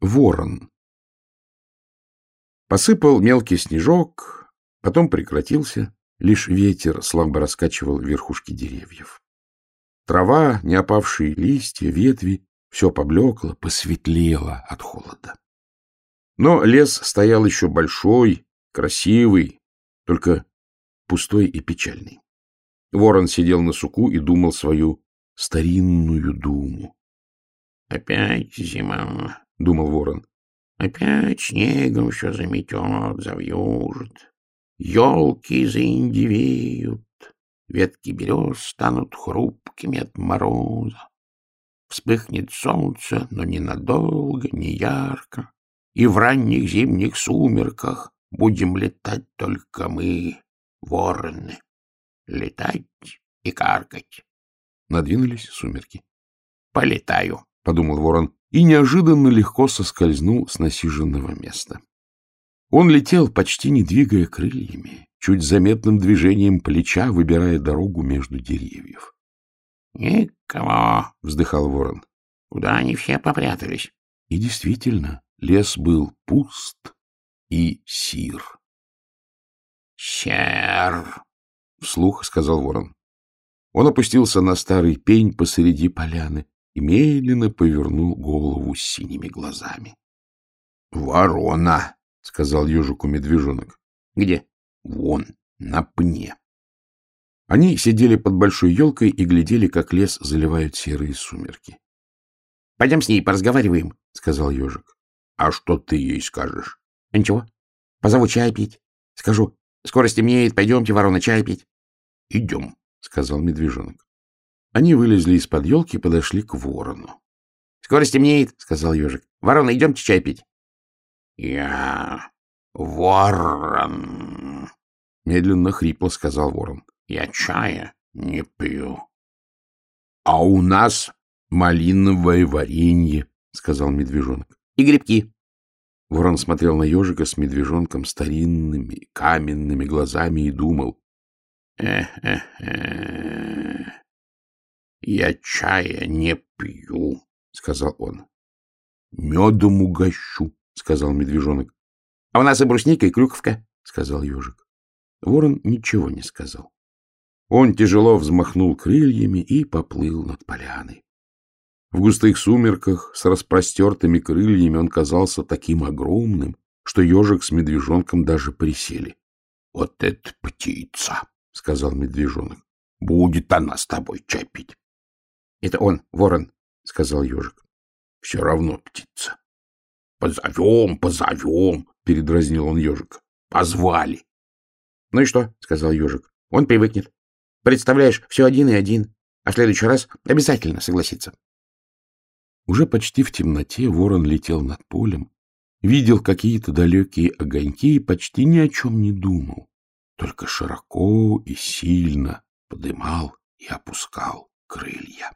Ворон. Посыпал мелкий снежок, потом прекратился, лишь ветер слабо раскачивал верхушки деревьев. Трава, не опавшие листья, ветви — все поблекло, посветлело от холода. Но лес стоял еще большой, красивый, только пустой и печальный. Ворон сидел на суку и думал свою старинную думу. — Опять зима, — думал ворон. — Опять снегом все заметет, завьюжит. Елки заиндивеют, ветки берез станут хрупкими от мороза. Вспыхнет солнце, но ненадолго, не ярко, и в ранних зимних сумерках будем летать только мы, вороны. Летать и каркать. Надвинулись сумерки. — Полетаю, — подумал ворон, и неожиданно легко соскользнул с насиженного места. Он летел, почти не двигая крыльями, чуть заметным движением плеча, выбирая дорогу между деревьев. — Никого, — вздыхал ворон. — Куда они все попрятались? И действительно, лес был пуст и сир. — Сер, — вслух сказал ворон. Он опустился на старый пень посреди поляны, и медленно повернул голову с синими глазами. — Ворона! — сказал ежику медвежонок. — Где? — Вон, на пне. Они сидели под большой елкой и глядели, как лес заливают серые сумерки. — Пойдем с ней поразговариваем, — сказал ежик. — А что ты ей скажешь? — Ничего. Позову чай пить. Скажу, скоро стемнеет, пойдемте, ворона, чай пить. — Идем, — сказал медвежонок. Они вылезли из-под елки и подошли к ворону. — Скоро стемнеет, — сказал ежик. — Ворона, идемте чай пить. — Я ворон, — медленно хрипло сказал ворон. — Я чая не пью. — А у нас малиновое варенье, — сказал медвежонок. — И грибки. Ворон смотрел на ежика с медвежонком старинными каменными глазами и думал. — Э-э-э... Я чая не пью, — сказал он. — Медом угощу, — сказал медвежонок. — А у нас и брусника, и крюковка, — сказал ежик. Ворон ничего не сказал. Он тяжело взмахнул крыльями и поплыл над поляной. В густых сумерках с распростертыми крыльями он казался таким огромным, что ежик с медвежонком даже присели. — Вот это птица! — сказал медвежонок. — Будет она с тобой чай пить. — Это он, ворон, — сказал ежик. — Все равно птица. — Позовем, позовем, — передразнил он ежик. — Позвали. — Ну и что? — сказал ежик. — Он привыкнет. Представляешь, все один и один, а в следующий раз обязательно согласится. Уже почти в темноте ворон летел над полем, видел какие-то далекие огоньки и почти ни о чем не думал, только широко и сильно подымал и опускал крылья.